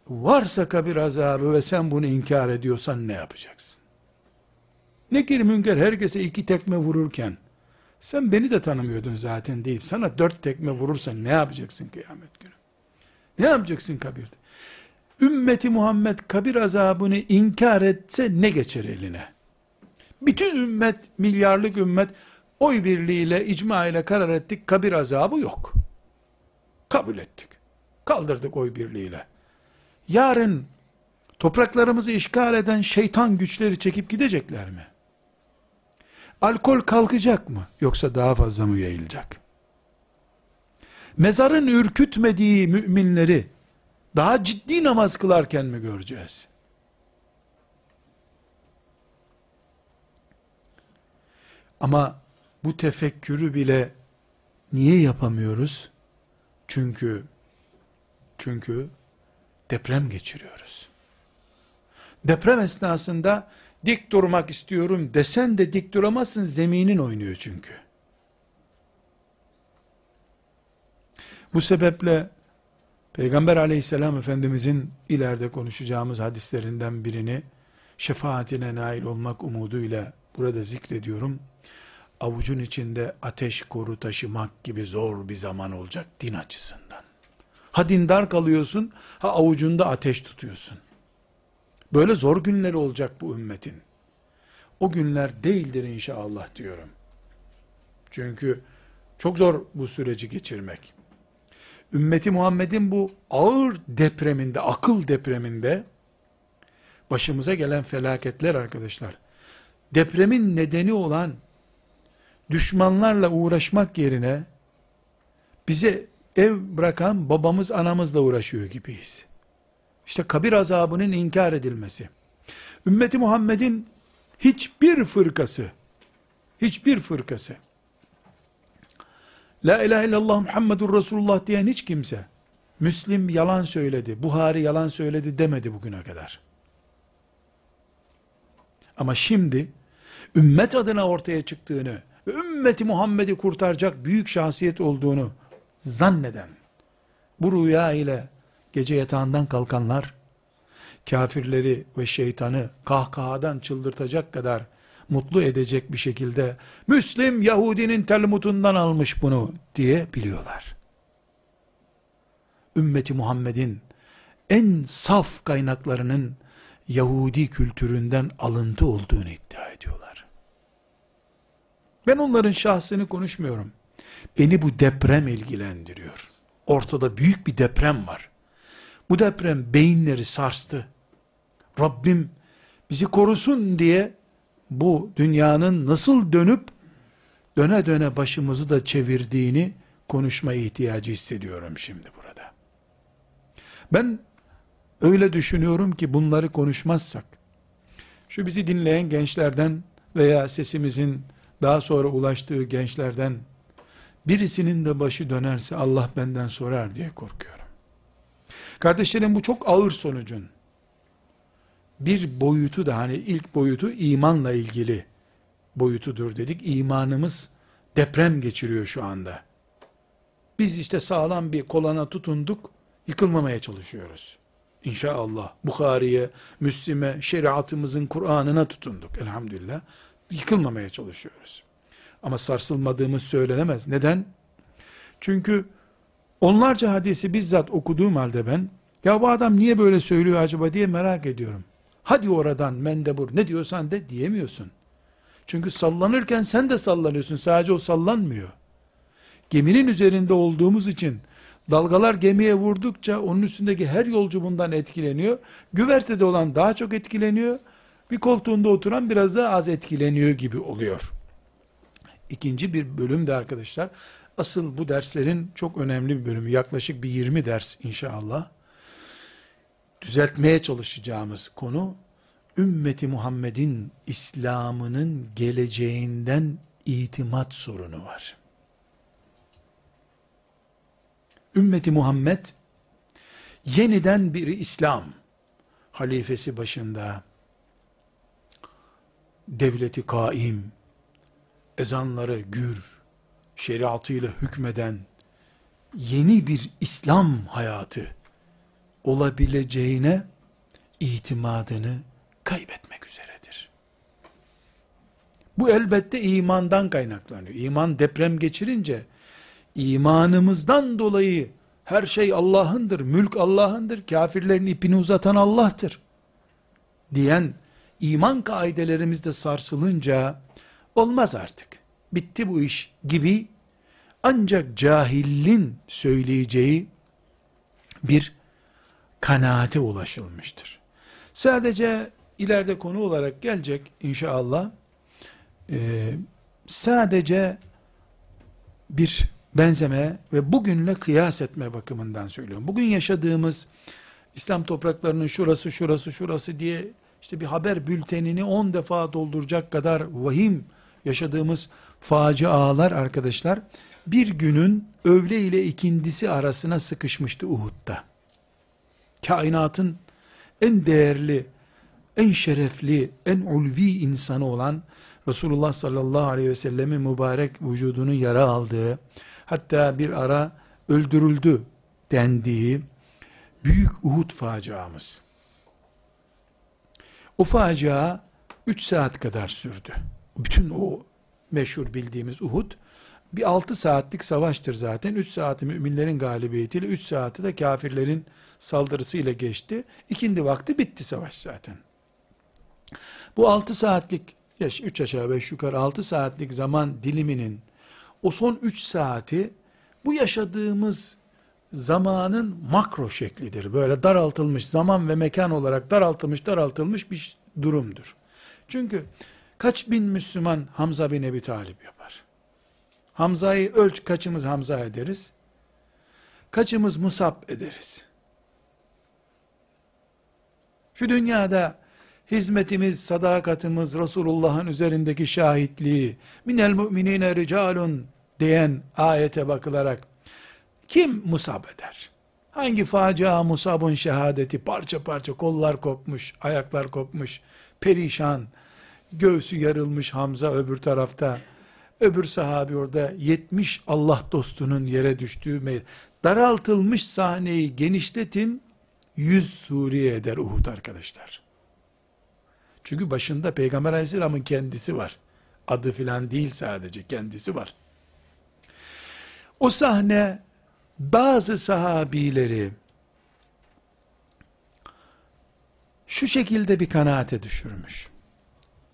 Varsa kabir azabı ve sen bunu inkar ediyorsan ne yapacaksın? Nekir münker herkese iki tekme vururken sen beni de tanımıyordun zaten deyip sana dört tekme vurursan ne yapacaksın kıyamet günü? Ne yapacaksın kabirde? Ümmeti Muhammed kabir azabını inkar etse ne geçer eline? Bütün ümmet, milyarlık ümmet oy birliğiyle, icma ile karar ettik, kabir azabı yok. Kabul ettik. Kaldırdık oy birliğiyle. Yarın topraklarımızı işgal eden şeytan güçleri çekip gidecekler mi? Alkol kalkacak mı? Yoksa daha fazla mı yayılacak? Mezarın ürkütmediği müminleri daha ciddi namaz kılarken mi göreceğiz? Ama bu tefekkürü bile niye yapamıyoruz? Çünkü çünkü deprem geçiriyoruz. Deprem esnasında dik durmak istiyorum desen de dik duramazsın zeminin oynuyor çünkü. Bu sebeple Peygamber aleyhisselam efendimizin ileride konuşacağımız hadislerinden birini şefaatine nail olmak umuduyla burada zikrediyorum. avucun içinde ateş koru taşımak gibi zor bir zaman olacak din açısından. Ha dindar kalıyorsun, ha avucunda ateş tutuyorsun. Böyle zor günleri olacak bu ümmetin. O günler değildir inşallah diyorum. Çünkü çok zor bu süreci geçirmek. Ümmeti Muhammed'in bu ağır depreminde, akıl depreminde başımıza gelen felaketler arkadaşlar. Depremin nedeni olan düşmanlarla uğraşmak yerine bize ev bırakan babamız anamızla uğraşıyor gibiyiz. İşte kabir azabının inkar edilmesi. Ümmeti Muhammed'in hiçbir fırkası, hiçbir fırkası, La ilahe illallah Muhammedur Resulullah diyen hiç kimse, Müslim yalan söyledi, Buhari yalan söyledi demedi bugüne kadar. Ama şimdi, ümmet adına ortaya çıktığını ve ümmeti Muhammed'i kurtaracak büyük şahsiyet olduğunu zanneden, bu rüya ile gece yatağından kalkanlar, kafirleri ve şeytanı kahkahadan çıldırtacak kadar mutlu edecek bir şekilde Müslim Yahudinin Talmud'undan almış bunu diye biliyorlar. Ümmeti Muhammed'in en saf kaynaklarının Yahudi kültüründen alıntı olduğunu iddia ediyorlar. Ben onların şahsını konuşmuyorum. Beni bu deprem ilgilendiriyor. Ortada büyük bir deprem var. Bu deprem beyinleri sarstı. Rabbim bizi korusun diye bu dünyanın nasıl dönüp döne döne başımızı da çevirdiğini konuşma ihtiyacı hissediyorum şimdi burada. Ben öyle düşünüyorum ki bunları konuşmazsak şu bizi dinleyen gençlerden veya sesimizin daha sonra ulaştığı gençlerden birisinin de başı dönerse Allah benden sorar diye korkuyorum. Kardeşlerim bu çok ağır sonucun bir boyutu da hani ilk boyutu imanla ilgili boyutudur dedik. İmanımız deprem geçiriyor şu anda. Biz işte sağlam bir kolana tutunduk, yıkılmamaya çalışıyoruz. İnşallah Bukhari'ye, Müslim'e, şeriatımızın Kur'an'ına tutunduk elhamdülillah. Yıkılmamaya çalışıyoruz. Ama sarsılmadığımız söylenemez. Neden? Çünkü onlarca hadisi bizzat okuduğum halde ben, ya bu adam niye böyle söylüyor acaba diye merak ediyorum. Hadi oradan mendebur ne diyorsan de diyemiyorsun. Çünkü sallanırken sen de sallanıyorsun. Sadece o sallanmıyor. Geminin üzerinde olduğumuz için dalgalar gemiye vurdukça onun üstündeki her yolcu bundan etkileniyor. Güvertede olan daha çok etkileniyor. Bir koltuğunda oturan biraz daha az etkileniyor gibi oluyor. İkinci bir bölüm de arkadaşlar asıl bu derslerin çok önemli bir bölümü. Yaklaşık bir 20 ders inşallah düzeltmeye çalışacağımız konu ümmeti Muhammed'in İslam'ının geleceğinden itimat sorunu var. Ümmeti Muhammed yeniden bir İslam halifesi başında devleti kaim, ezanları gür, şeriatıyla hükmeden yeni bir İslam hayatı olabileceğine itimadını kaybetmek üzeredir. Bu elbette imandan kaynaklanıyor. İman deprem geçirince imanımızdan dolayı her şey Allah'ındır, mülk Allah'ındır, kafirlerin ipini uzatan Allah'tır diyen iman kaidelerimiz de sarsılınca olmaz artık. Bitti bu iş gibi ancak cahillin söyleyeceği bir kanaate ulaşılmıştır. Sadece ileride konu olarak gelecek inşallah e, sadece bir benzeme ve bugünle kıyas etme bakımından söylüyorum. Bugün yaşadığımız İslam topraklarının şurası şurası şurası diye işte bir haber bültenini 10 defa dolduracak kadar vahim yaşadığımız facialar arkadaşlar bir günün öğle ile ikindisi arasına sıkışmıştı Uhud'da kainatın en değerli, en şerefli, en ulvi insanı olan Resulullah sallallahu aleyhi ve sellemin mübarek vücudunun yara aldığı, hatta bir ara öldürüldü dendiği büyük Uhud faciamız. O facia 3 saat kadar sürdü. Bütün o meşhur bildiğimiz Uhud. Bir 6 saatlik savaştır zaten. 3 saati müminlerin galibiyetiyle, 3 saati de kafirlerin saldırısıyla geçti. İkindi vakti bitti savaş zaten. Bu 6 saatlik, 3 aşağı 5 yukarı 6 saatlik zaman diliminin o son 3 saati bu yaşadığımız zamanın makro şeklidir. Böyle daraltılmış zaman ve mekan olarak daraltılmış daraltılmış bir durumdur. Çünkü kaç bin Müslüman Hamza bin Ebi Talip yapar? Hamza'yı ölç kaçımız Hamza ederiz? Kaçımız Musab ederiz? Şu dünyada hizmetimiz, sadakatimiz, Resulullah'ın üzerindeki şahitliği, minel müminine ricalun diyen ayete bakılarak kim musab eder? Hangi facia musabın şehadeti parça parça kollar kopmuş, ayaklar kopmuş, perişan, göğsü yarılmış Hamza öbür tarafta, öbür sahabi orada 70 Allah dostunun yere düştüğü daraltılmış sahneyi genişletin 100 Suriye eder Uhud arkadaşlar. Çünkü başında Peygamber aleyhisselamın kendisi var. Adı filan değil sadece kendisi var. O sahne bazı sahabileri şu şekilde bir kanaate düşürmüş.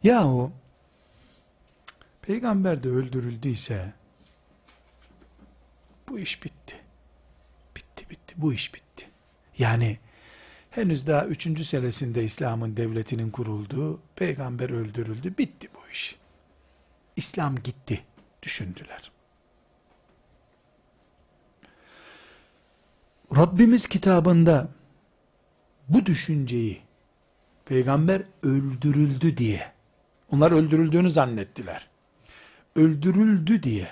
Yahu peygamber de öldürüldüyse bu iş bitti. Bitti bitti bu iş bitti. Yani henüz daha üçüncü senesinde İslam'ın devletinin kurulduğu, peygamber öldürüldü, bitti bu iş. İslam gitti düşündüler. Rabbimiz kitabında bu düşünceyi peygamber öldürüldü diye onlar öldürüldüğünü zannettiler. Öldürüldü diye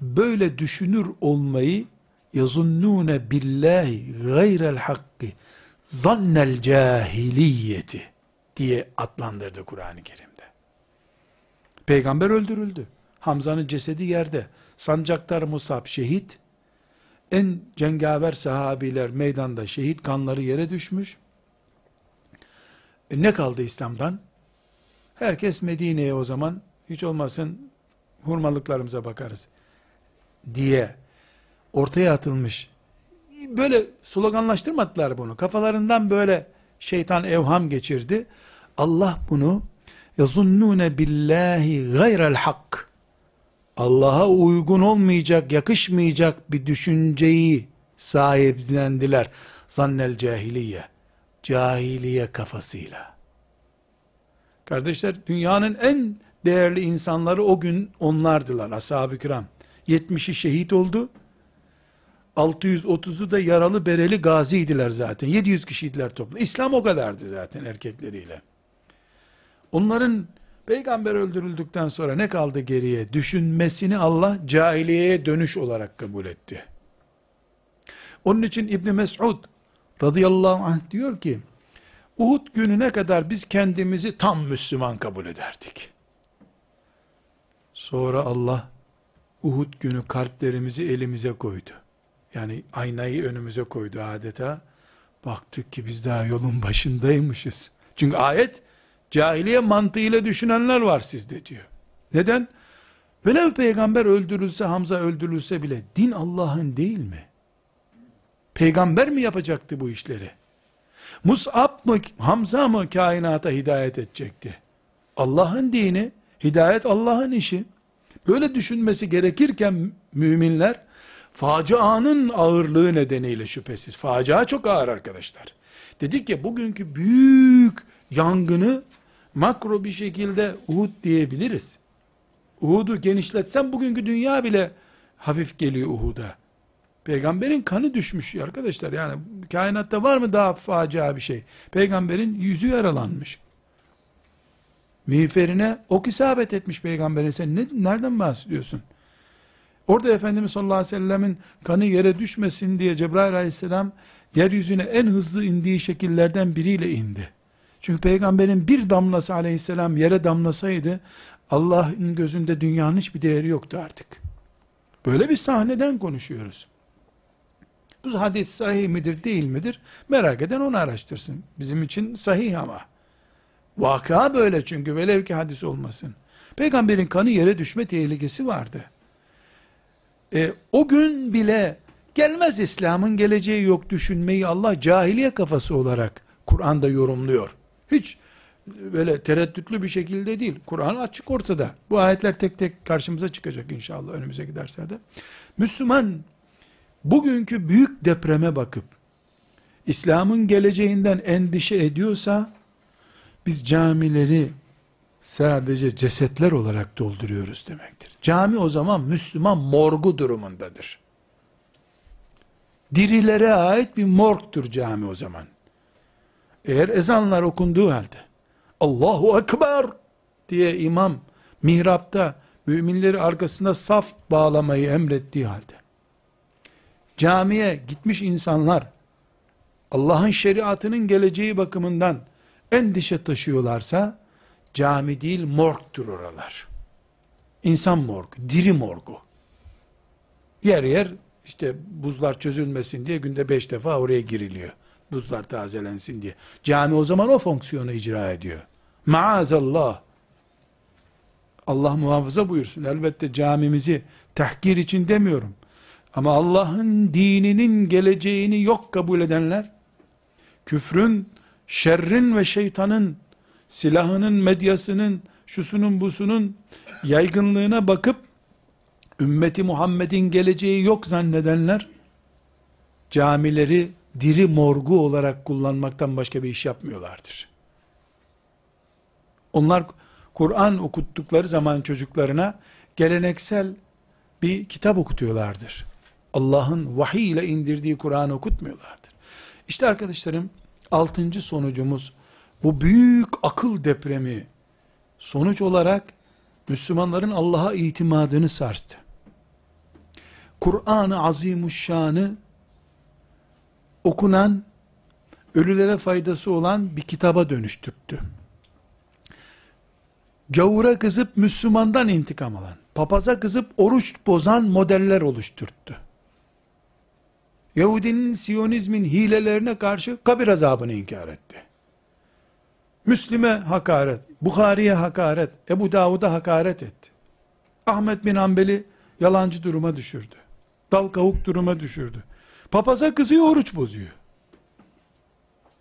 böyle düşünür olmayı yazunnune billahi gayrel hakkı zannel cahiliyeti diye adlandırdı Kur'an-ı Kerim'de. Peygamber öldürüldü. Hamza'nın cesedi yerde. Sancaktar Musab şehit en cengaver sahabiler meydanda şehit kanları yere düşmüş. E ne kaldı İslam'dan? Herkes Medine'ye o zaman hiç olmasın hurmalıklarımıza bakarız diye ortaya atılmış. Böyle sloganlaştırmadılar bunu. Kafalarından böyle şeytan evham geçirdi. Allah bunu yazunnune billahi gayrel hak Allah'a uygun olmayacak, yakışmayacak bir düşünceyi sahiplendiler. Zannel cahiliye. Cahiliye kafasıyla. Kardeşler dünyanın en değerli insanları o gün onlardılar. Ashab-ı kiram. 70'i şehit oldu. 630'u da yaralı bereli gaziydiler zaten. 700 kişiydiler toplu. İslam o kadardı zaten erkekleriyle. Onların Peygamber öldürüldükten sonra ne kaldı geriye? Düşünmesini Allah cahiliyeye dönüş olarak kabul etti. Onun için İbn Mes'ud radıyallahu anh diyor ki, Uhud gününe kadar biz kendimizi tam Müslüman kabul ederdik. Sonra Allah Uhud günü kalplerimizi elimize koydu. Yani aynayı önümüze koydu adeta. Baktık ki biz daha yolun başındaymışız. Çünkü ayet Cahiliye mantığıyla düşünenler var sizde diyor. Neden? Velev peygamber öldürülse, Hamza öldürülse bile din Allah'ın değil mi? Peygamber mi yapacaktı bu işleri? Mus'ab mı, Hamza mı kainata hidayet edecekti? Allah'ın dini, hidayet Allah'ın işi. Böyle düşünmesi gerekirken müminler, facianın ağırlığı nedeniyle şüphesiz. Facia çok ağır arkadaşlar. Dedik ya bugünkü büyük yangını makro bir şekilde Uhud diyebiliriz. Uhud'u genişletsem bugünkü dünya bile hafif geliyor Uhud'a. Peygamberin kanı düşmüş arkadaşlar. Yani kainatta var mı daha facia bir şey? Peygamberin yüzü yaralanmış. Miğferine ok isabet etmiş peygamberin. Sen ne, nereden bahsediyorsun? Orada Efendimiz sallallahu aleyhi ve sellemin kanı yere düşmesin diye Cebrail aleyhisselam yeryüzüne en hızlı indiği şekillerden biriyle indi. Çünkü peygamberin bir damlası aleyhisselam yere damlasaydı Allah'ın gözünde dünyanın hiçbir değeri yoktu artık. Böyle bir sahneden konuşuyoruz. Bu hadis sahih midir değil midir? Merak eden onu araştırsın. Bizim için sahih ama. Vaka böyle çünkü velev ki hadis olmasın. Peygamberin kanı yere düşme tehlikesi vardı. E, o gün bile gelmez İslam'ın geleceği yok düşünmeyi Allah cahiliye kafası olarak Kur'an'da yorumluyor. Hiç böyle tereddütlü bir şekilde değil. Kur'an açık ortada. Bu ayetler tek tek karşımıza çıkacak inşallah önümüzdeki derslerde. Müslüman bugünkü büyük depreme bakıp İslam'ın geleceğinden endişe ediyorsa biz camileri sadece cesetler olarak dolduruyoruz demektir. Cami o zaman Müslüman morgu durumundadır. Dirilere ait bir morgtur cami o zaman. Eğer ezanlar okunduğu halde Allahu Ekber diye imam mihrapta müminleri arkasında saf bağlamayı emrettiği halde camiye gitmiş insanlar Allah'ın şeriatının geleceği bakımından endişe taşıyorlarsa cami değil morgtur oralar. İnsan morgu, diri morgu. Yer yer işte buzlar çözülmesin diye günde beş defa oraya giriliyor. Buzlar tazelensin diye. Cami o zaman o fonksiyonu icra ediyor. Maazallah. Allah muhafaza buyursun. Elbette camimizi tahkir için demiyorum. Ama Allah'ın dininin geleceğini yok kabul edenler, küfrün, şerrin ve şeytanın, silahının, medyasının, şusunun busunun yaygınlığına bakıp, ümmeti Muhammed'in geleceği yok zannedenler, camileri diri morgu olarak kullanmaktan başka bir iş yapmıyorlardır. Onlar Kur'an okuttukları zaman çocuklarına geleneksel bir kitap okutuyorlardır. Allah'ın vahiy ile indirdiği Kur'an okutmuyorlardır. İşte arkadaşlarım altıncı sonucumuz bu büyük akıl depremi sonuç olarak Müslümanların Allah'a itimadını sarstı. Kur'an-ı Azimuşşan'ı okunan, ölülere faydası olan bir kitaba dönüştürttü. Gavura kızıp Müslümandan intikam alan, papaza kızıp oruç bozan modeller oluşturttu. Yahudinin Siyonizmin hilelerine karşı kabir azabını inkar etti. Müslim'e hakaret, Bukhari'ye hakaret, Ebu Davud'a hakaret etti. Ahmet bin Ambel'i yalancı duruma düşürdü. Dal kavuk duruma düşürdü. Papaza kızıyor oruç bozuyor.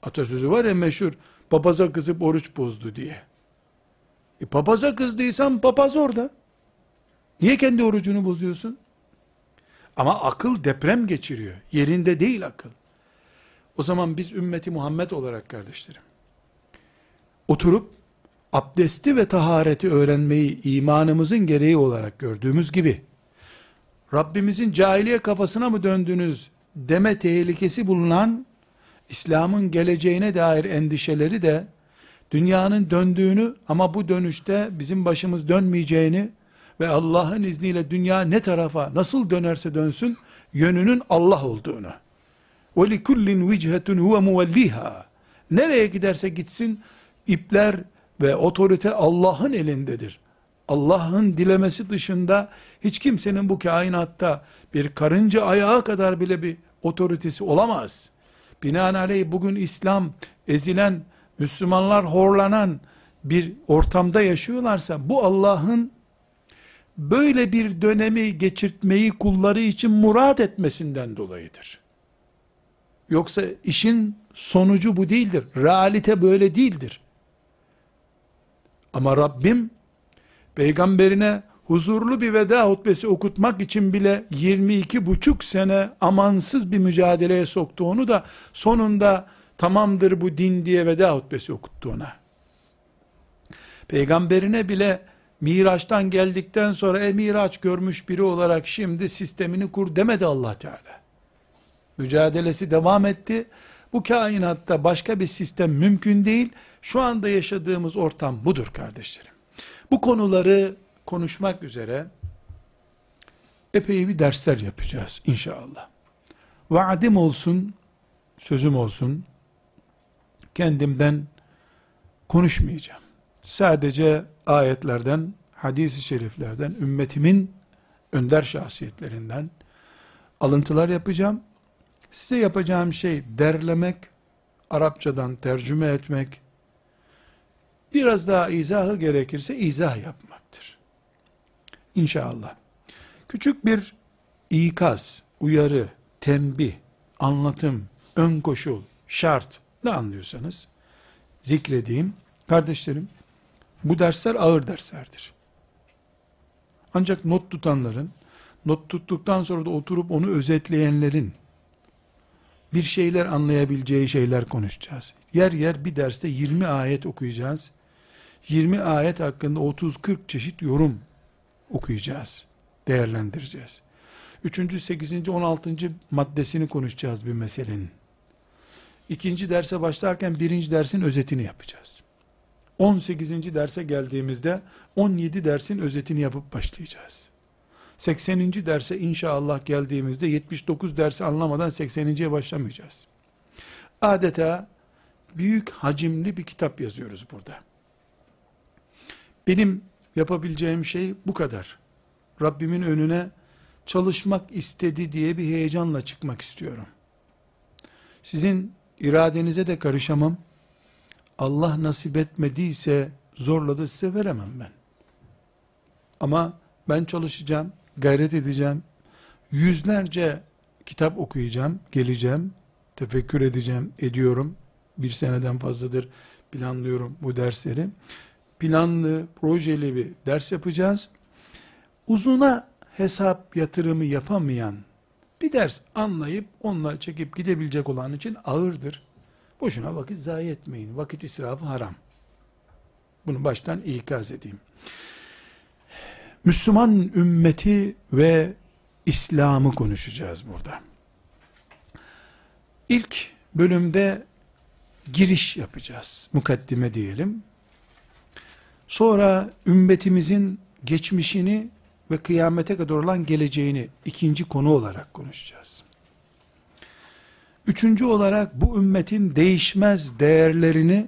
Atasözü var ya meşhur, papaza kızıp oruç bozdu diye. E papaza kızdıysan papaz orada. Niye kendi orucunu bozuyorsun? Ama akıl deprem geçiriyor. Yerinde değil akıl. O zaman biz ümmeti Muhammed olarak kardeşlerim, oturup abdesti ve tahareti öğrenmeyi imanımızın gereği olarak gördüğümüz gibi, Rabbimizin cahiliye kafasına mı döndünüz deme tehlikesi bulunan, İslam'ın geleceğine dair endişeleri de, dünyanın döndüğünü ama bu dönüşte bizim başımız dönmeyeceğini ve Allah'ın izniyle dünya ne tarafa nasıl dönerse dönsün yönünün Allah olduğunu. وَلِكُلِّنْ وِجْهَةٌ هُوَ مُوَلِّهَا Nereye giderse gitsin ipler ve otorite Allah'ın elindedir. Allah'ın dilemesi dışında hiç kimsenin bu kainatta bir karınca ayağı kadar bile bir otoritesi olamaz. Binaenaleyh bugün İslam ezilen, Müslümanlar horlanan bir ortamda yaşıyorlarsa bu Allah'ın böyle bir dönemi geçirtmeyi kulları için murat etmesinden dolayıdır. Yoksa işin sonucu bu değildir. Realite böyle değildir. Ama Rabbim peygamberine huzurlu bir veda hutbesi okutmak için bile 22 buçuk sene amansız bir mücadeleye soktu onu da sonunda tamamdır bu din diye veda hutbesi okuttu ona. Peygamberine bile Miraç'tan geldikten sonra e Miraç görmüş biri olarak şimdi sistemini kur demedi Allah Teala. Mücadelesi devam etti. Bu kainatta başka bir sistem mümkün değil. Şu anda yaşadığımız ortam budur kardeşlerim. Bu konuları konuşmak üzere epey bir dersler yapacağız inşallah. Vaadim olsun, sözüm olsun, kendimden konuşmayacağım. Sadece ayetlerden, hadis-i şeriflerden, ümmetimin önder şahsiyetlerinden alıntılar yapacağım. Size yapacağım şey derlemek, Arapçadan tercüme etmek, Biraz daha izahı gerekirse izah yapmaktır. İnşallah. Küçük bir ikaz, uyarı, tembih, anlatım, ön koşul, şart ne anlıyorsanız zikredeyim. Kardeşlerim bu dersler ağır derslerdir. Ancak not tutanların, not tuttuktan sonra da oturup onu özetleyenlerin bir şeyler anlayabileceği şeyler konuşacağız. Yer yer bir derste 20 ayet okuyacağız. 20 ayet hakkında 30-40 çeşit yorum okuyacağız, değerlendireceğiz. 3. 8. 16. maddesini konuşacağız bir meselenin. İkinci derse başlarken birinci dersin özetini yapacağız. 18. derse geldiğimizde 17 dersin özetini yapıp başlayacağız. 80. derse inşallah geldiğimizde 79 dersi anlamadan 80.ye başlamayacağız. Adeta büyük hacimli bir kitap yazıyoruz burada. Benim yapabileceğim şey bu kadar. Rabbimin önüne çalışmak istedi diye bir heyecanla çıkmak istiyorum. Sizin iradenize de karışamam. Allah nasip etmediyse zorladı size veremem ben. Ama ben çalışacağım, gayret edeceğim. Yüzlerce kitap okuyacağım, geleceğim, tefekkür edeceğim, ediyorum. Bir seneden fazladır planlıyorum bu dersleri. Planlı, projeli bir ders yapacağız. Uzuna hesap yatırımı yapamayan, bir ders anlayıp onunla çekip gidebilecek olan için ağırdır. Boşuna vakit zayi etmeyin. Vakit israfı haram. Bunu baştan ikaz edeyim. Müslüman ümmeti ve İslam'ı konuşacağız burada. İlk bölümde giriş yapacağız. Mukaddime diyelim. Sonra ümmetimizin geçmişini ve kıyamete kadar olan geleceğini ikinci konu olarak konuşacağız. Üçüncü olarak bu ümmetin değişmez değerlerini,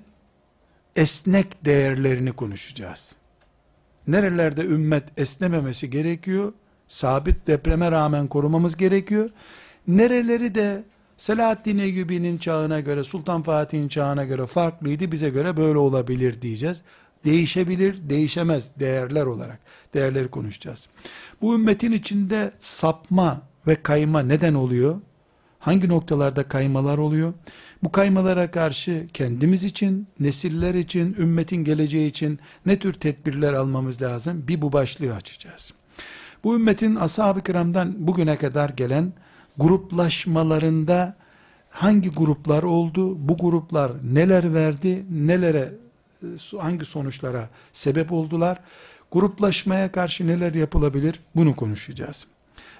esnek değerlerini konuşacağız. Nerelerde ümmet esnememesi gerekiyor, sabit depreme rağmen korumamız gerekiyor. Nereleri de Selahaddin Eyyubi'nin çağına göre, Sultan Fatih'in çağına göre farklıydı, bize göre böyle olabilir diyeceğiz. Değişebilir, değişemez değerler olarak değerleri konuşacağız. Bu ümmetin içinde sapma ve kayma neden oluyor? Hangi noktalarda kaymalar oluyor? Bu kaymalara karşı kendimiz için, nesiller için, ümmetin geleceği için ne tür tedbirler almamız lazım? Bir bu başlığı açacağız. Bu ümmetin ashab-ı kiramdan bugüne kadar gelen gruplaşmalarında hangi gruplar oldu? Bu gruplar neler verdi? Nelere hangi sonuçlara sebep oldular? Gruplaşmaya karşı neler yapılabilir? Bunu konuşacağız.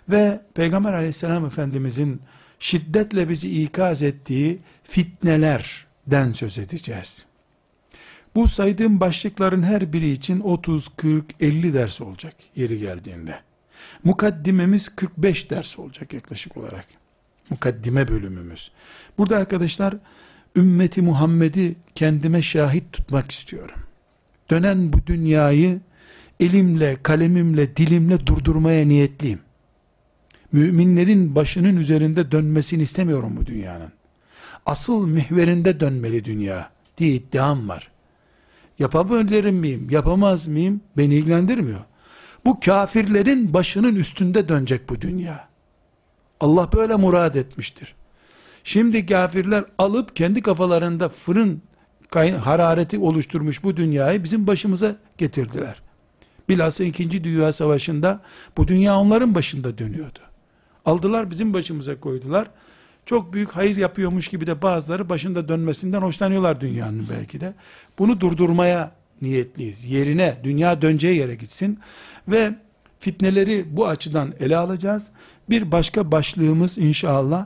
Ve Peygamber aleyhisselam efendimizin şiddetle bizi ikaz ettiği fitnelerden söz edeceğiz. Bu saydığım başlıkların her biri için 30, 40, 50 ders olacak yeri geldiğinde. Mukaddimemiz 45 ders olacak yaklaşık olarak. Mukaddime bölümümüz. Burada arkadaşlar ümmeti Muhammed'i kendime şahit tutmak istiyorum. Dönen bu dünyayı elimle, kalemimle, dilimle durdurmaya niyetliyim. Müminlerin başının üzerinde dönmesini istemiyorum bu dünyanın. Asıl mihverinde dönmeli dünya diye iddiam var. Yapabilir miyim, yapamaz mıyım beni ilgilendirmiyor. Bu kafirlerin başının üstünde dönecek bu dünya. Allah böyle murad etmiştir. Şimdi kafirler alıp kendi kafalarında fırın harareti oluşturmuş bu dünyayı bizim başımıza getirdiler. Bilhassa 2. Dünya Savaşı'nda bu dünya onların başında dönüyordu. Aldılar bizim başımıza koydular. Çok büyük hayır yapıyormuş gibi de bazıları başında dönmesinden hoşlanıyorlar dünyanın belki de. Bunu durdurmaya niyetliyiz. Yerine, dünya döneceği yere gitsin. Ve fitneleri bu açıdan ele alacağız. Bir başka başlığımız inşallah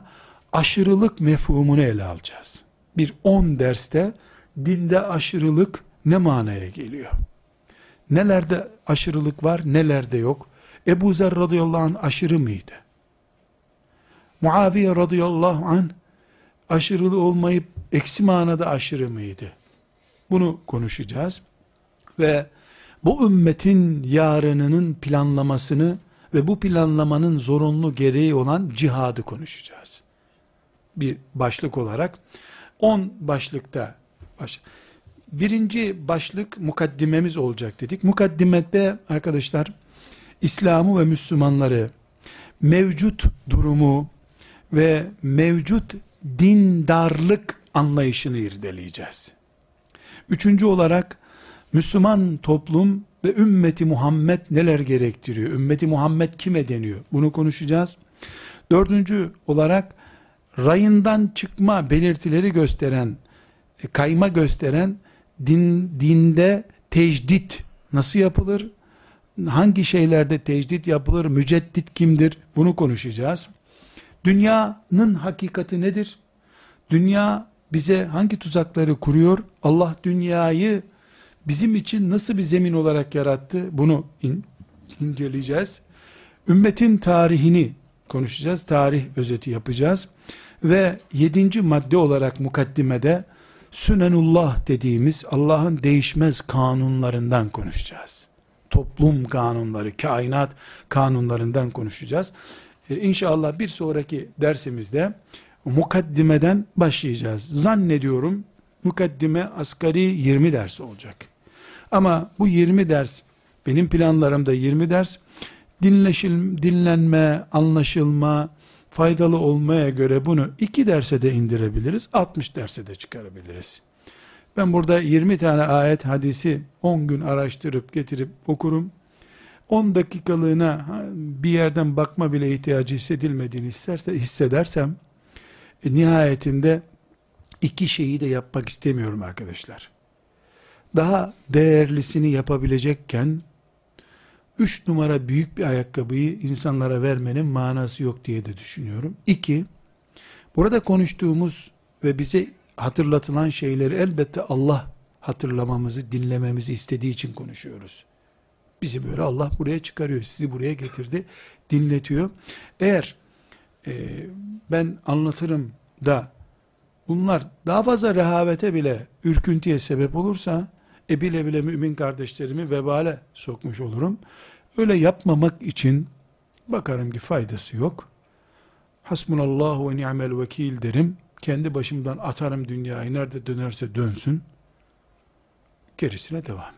aşırılık mefhumunu ele alacağız. Bir 10 derste dinde aşırılık ne manaya geliyor? Nelerde aşırılık var, nelerde yok? Ebu Zer radıyallahu anh aşırı mıydı? Muaviye radıyallahu anh aşırılı olmayıp eksi manada aşırı mıydı? Bunu konuşacağız. Ve bu ümmetin yarınının planlamasını ve bu planlamanın zorunlu gereği olan cihadı konuşacağız. Bir başlık olarak 10 başlıkta baş, birinci başlık mukaddimemiz olacak dedik. Mukaddimette arkadaşlar İslam'ı ve Müslümanları mevcut durumu ve mevcut dindarlık anlayışını irdeleyeceğiz. Üçüncü olarak Müslüman toplum ve ümmeti Muhammed neler gerektiriyor? Ümmeti Muhammed kime deniyor? Bunu konuşacağız. Dördüncü olarak rayından çıkma belirtileri gösteren, e, kayma gösteren din, dinde tecdit nasıl yapılır? Hangi şeylerde tecdit yapılır? Müceddit kimdir? Bunu konuşacağız. Dünyanın hakikati nedir? Dünya bize hangi tuzakları kuruyor? Allah dünyayı bizim için nasıl bir zemin olarak yarattı? Bunu in, inceleyeceğiz. Ümmetin tarihini konuşacağız. Tarih özeti yapacağız. Ve yedinci madde olarak mukaddimede Sünenullah dediğimiz Allah'ın değişmez kanunlarından konuşacağız. Toplum kanunları, kainat kanunlarından konuşacağız. Ee, inşallah bir sonraki dersimizde mukaddimeden başlayacağız. Zannediyorum mukaddime asgari 20 ders olacak. Ama bu 20 ders benim planlarımda 20 ders dinleşil, dinlenme, anlaşılma, faydalı olmaya göre bunu 2 derse de indirebiliriz, 60 derse de çıkarabiliriz. Ben burada 20 tane ayet hadisi 10 gün araştırıp getirip okurum. 10 dakikalığına bir yerden bakma bile ihtiyacı hissedilmediğini isterse, hissedersem e, nihayetinde iki şeyi de yapmak istemiyorum arkadaşlar. Daha değerlisini yapabilecekken üç numara büyük bir ayakkabıyı insanlara vermenin manası yok diye de düşünüyorum. İki, burada konuştuğumuz ve bize hatırlatılan şeyleri elbette Allah hatırlamamızı, dinlememizi istediği için konuşuyoruz. Bizi böyle Allah buraya çıkarıyor, sizi buraya getirdi, dinletiyor. Eğer e, ben anlatırım da bunlar daha fazla rehavete bile, ürküntüye sebep olursa, e bile bile mümin kardeşlerimi vebale sokmuş olurum. Öyle yapmamak için bakarım ki faydası yok. Hasbunallahu ve ni'mel vekil derim. Kendi başımdan atarım dünyayı nerede dönerse dönsün. Gerisine devam.